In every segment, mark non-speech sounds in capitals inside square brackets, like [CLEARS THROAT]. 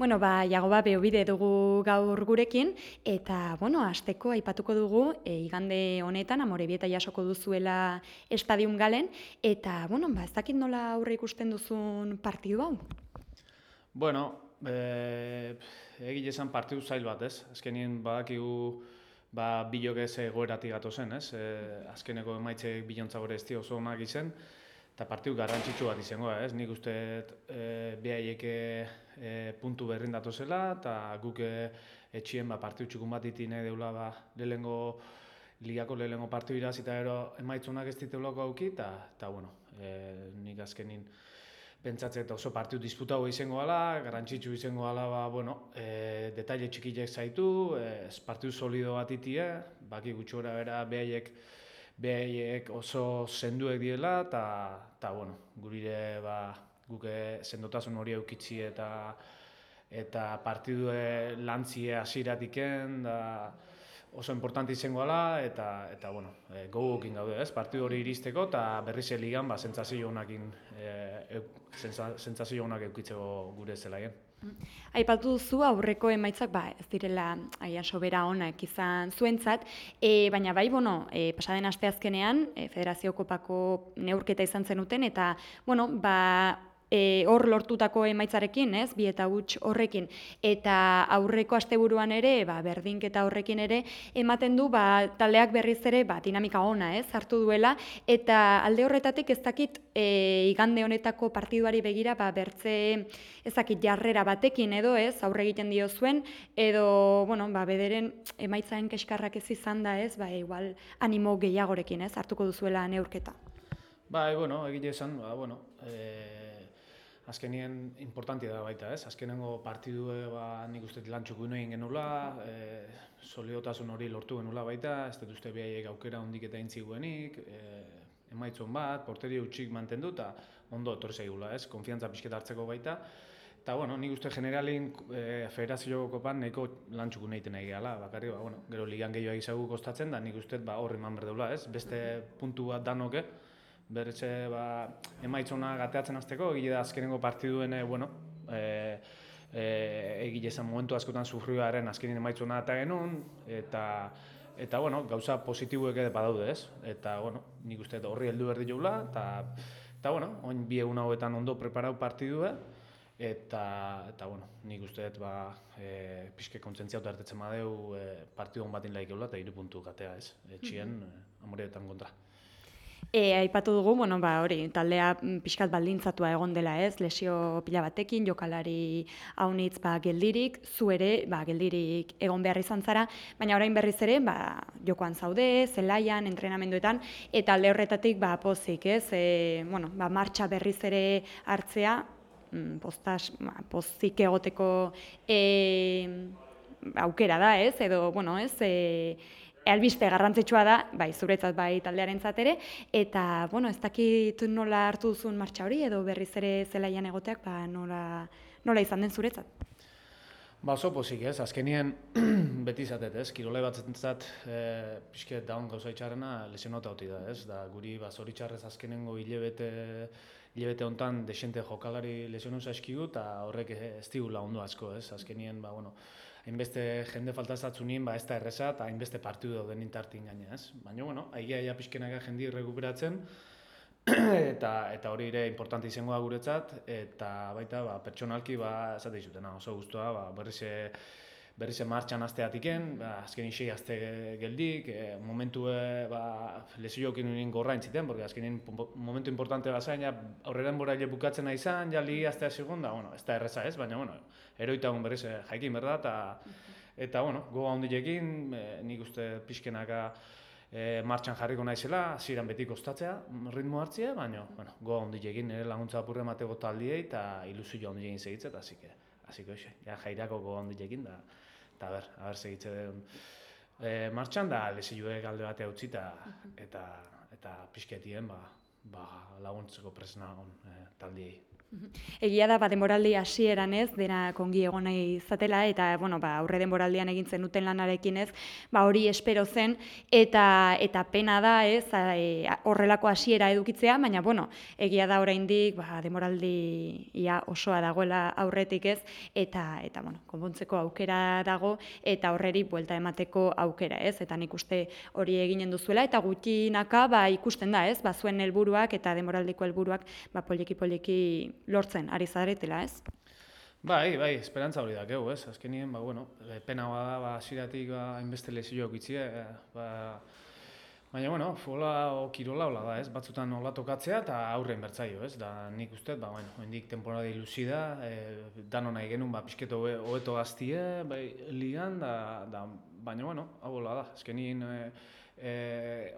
Bueno, ba, Jagoba beobide dugu gaur gurekin, eta, bueno, asteko aipatuko dugu, e, igande honetan, amorebieta jasoko duzuela estadium galen, eta, bueno, ba, ez dakit nola aurre ikusten duzun partidu hau? Bueno, e, egile esan partidu zail bat, ez? Azkenien badakigu ba, bilok ez egoeratik zen, ez? E, azkeneko emaitzek bilontza gore ez oso onak izen, eta partidu garrantzitsu bat izango, ez? Nik uste e, behaieke e, puntu berrin zela, eta guk e, etxien ba, partidu txukun bat iti nahi deula ba, lehengo ligako lehengo partidu iraz, eta ero emaitzunak ez diteulako auki, eta, bueno, e, nik azkenin pentsatzen eta oso partidu disputago izango gala, garrantzitsu izango gala, ba, bueno, e, detaile txikilek zaitu, e, partidu solido bat itie, baki gutxora bera behaiek, behaiek oso senduek diela, eta, bueno, gurire, ba, guke sendotasun hori eukitzi eta eta partidu lantzie hasiratiken da oso importante izango ala eta eta bueno, e, gogoekin gaude, ez? Partidu hori iristeko eta berriz ligan ba sentsazio honekin eh sentsazio honak edukitzeko gure zelaien. Aipatu duzu aurreko emaitzak ba ez direla aian sobera onak izan zuentzat, e, baina bai bueno, e, pasaden asteazkenean e, Federazio Kopako neurketa izan zenuten eta bueno, ba e, hor lortutako emaitzarekin, ez, bi eta huts horrekin, eta aurreko asteburuan ere, ba, berdinketa horrekin ere, ematen du, ba, taldeak berriz ere, ba, dinamika ona, ez, hartu duela, eta alde horretatik ez dakit, e, igande honetako partiduari begira, ba, bertze, ez dakit, jarrera batekin edo, ez, aurre egiten dio zuen, edo, bueno, ba, bederen emaitzaen keskarrak ez izan da, ez, ba, igual, animo gehiagorekin, ez, hartuko duzuela neurketa. Ba, e, bueno, egite esan, ba, bueno, e, azkenien importantia da baita, ez? Azkenengo partidue ba nik uste lan txuku egin genula, e, solidotasun hori lortu genula baita, ez dut uste behaiek aukera hondik eta intziguenik, e, emaitzon bat, porteri utxik mantendu eta ondo etorri zaigula, ez? Konfiantza pixket hartzeko baita. Eta, bueno, nik uste generalin e, federazio kopan nahiko lan txuku nahi gehala, bakarri, ba, bueno, gero ligan gehiago izagu kostatzen da, nik uste ba, horri man berdeula, ez? Beste puntu bat danoke, berretxe ba, emaitzona gateatzen azteko, egile da azkenengo partiduen, bueno, e, e, egile esan momentu askotan sufrioaren azkenin emaitzona eta genuen, eta, eta bueno, gauza positibuek ere badaude ez, eta bueno, nik uste horri heldu berdi joula, eta, eta bueno, oin bi egun hauetan ondo preparau partidue, eta, eta bueno, nik uste dut ba, e, pixke kontzentzia hartetzen badeu e, partidu hon batin laik eula, eta irupuntu gatea ez, etxien, mm -hmm. amoreetan kontra. E, aipatu dugu, bueno, ba, hori, taldea mm, pixkat baldintzatua egon dela ez, lesio pila batekin, jokalari haunitz ba, geldirik, zu ere, ba, geldirik egon behar izan zara, baina orain berriz ere, ba, jokoan zaude, zelaian, entrenamenduetan, eta alde horretatik, ba, pozik, ez, e, bueno, ba, martxa berriz ere hartzea, mm, postas, ba, pozik egoteko e, aukera da, ez, edo, bueno, ez, e, albiste garrantzitsua da, bai, zuretzat bai taldearentzat ere eta bueno, ez dakit nola hartu duzun martxa hori edo berriz ere zelaian egoteak, ba, nola, nola izan den zuretzat. Ba, oso pozik, ez, azkenien [CLEARS THROAT] beti izatet, ez, kirole bat zentzat e, pixke daun gauza itxarrena lesionota hoti da, ez, da, guri ba, zoritxarrez azkenengo hilebete, hilebete hontan desente jokalari lesionuz eskigu eta horrek ez digula ondo asko, ez, azkenien, ba, bueno, hainbeste jende falta nien, ba, ez da erresa, eta hainbeste partidu dauden intartin gaina, ez? Baina, bueno, aia aia pixkenaga jendi rekuperatzen, [CLEARS THROAT] eta eta hori ere importante izango da guretzat, eta baita, ba, pertsonalki, ba, esate izutena, oso guztua, ba, berriz berriz martxan azteatiken, ba, azken isei azte geldik, e, momentu e, ba, lesiokin nien gorra intziten, porque azken momentu importante bazain, ja, aurreren bora bukatzen nahi izan, ja li aztea segun, da, bueno, ez da erreza ez, baina, bueno, eroita egun berriz e, jaikin, berda, eta, eta, bueno, goga hondilekin, e, nik uste pixkenaka e, martxan jarriko naizela, ziren beti kostatzea, ritmo hartzea, baina, bueno, goga hondilekin, nire laguntza apurre mateko taldiei, eta ilusio hondilekin segitzea, eta zike, Así ja, jairako gogo hondilekin da, eta ber, haber segitze den. E, martxan da lesioek alde bate utzi eta eta eta pixketien ba ba laguntzeko presna on e, taldiei Egia da, ba, denboraldi hasieran ez, dena kongi egon nahi izatela, eta, bueno, ba, aurre denboraldian egin zenuten lanarekin ez, ba, hori espero zen, eta eta pena da, ez, e, horrelako hasiera edukitzea, baina, bueno, egia da oraindik, ba, denboraldi ia osoa dagoela aurretik ez, eta, eta, bueno, konbontzeko aukera dago, eta horreri buelta emateko aukera, ez, eta nik uste hori eginen duzuela, eta gutxinaka, ba, ikusten da, ez, ba, zuen helburuak eta denboraldiko helburuak, ba, poliki-poliki lortzen ari zaretela, ez? Bai, bai, esperantza hori dakeu, ez? Azkenien, ba, bueno, eh, pena bada, ba, asiratik, ba, hainbeste lezioak itxie, ba, Baina, bueno, fola o kirola hola da, ez? Batzutan hola tokatzea eta aurre bertzaio, ez? Da, nik uste, ba, bueno, hendik temporada ilusi da, e, dano nahi genuen, ba, pixketo hobeto gaztie, bai, ligan, da, da, baina, bueno, hau hola da, ezkenin, e, e,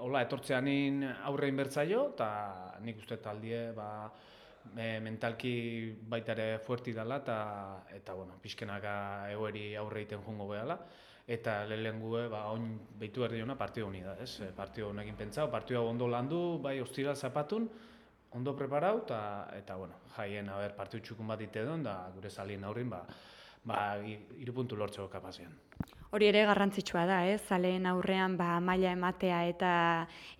hola etortzeanin aurre bertzaio, eta nik uste taldie, ba, e, mentalki baita ere fuerti dela eta eta bueno, pizkenaka egoeri aurre egiten joango behala eta lehenengo ba oin beitu berri ona partido honi da, ez? E, partido honekin pentsatu, partido ondo landu, bai ostira zapatun, ondo preparatu eta eta bueno, jaien a ber partido txukun bat ite da gure salien aurrin ba ba 3 puntu lortzeko kapazian. Hori ere garrantzitsua da, ez? Zaleen aurrean ba maila ematea eta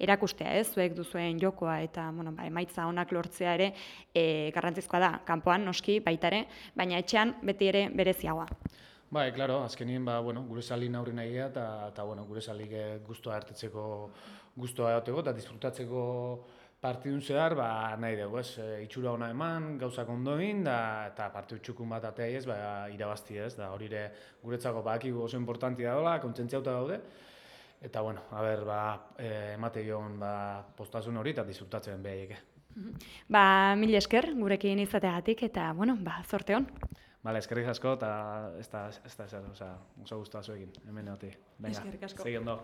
erakustea, ez? Zuek duzuen jokoa eta bueno, ba, emaitza onak lortzea ere e, garrantzizkoa da. Kanpoan noski baita ere, baina etxean beti ere bereziagoa. Bai, claro, azkenien ba, bueno, gure salin aurri nahiea eta eta bueno, gure salik gustoa hartetzeko gustoa egoteko eta disfrutatzeko partidun zehar, ba, nahi dugu, ez, e, itxura ona eman, gauzak ondo egin, da, eta partidu txukun bat atea ez, ba, irabazti ez, da, hori guretzako bakigu oso importantia dola, kontzentziauta daude, eta, bueno, a ber, ba, e, emate joan, ba, postasun hori, eta disfrutatzen behaieke. Ba, mil esker, gurekin izateagatik, eta, bueno, ba, zorte hon. Vale, eskerrik asko, eta ez da, ez da, ez da, oso guztua zuekin, hemen egote. Eskerrik asko. Segi ondo.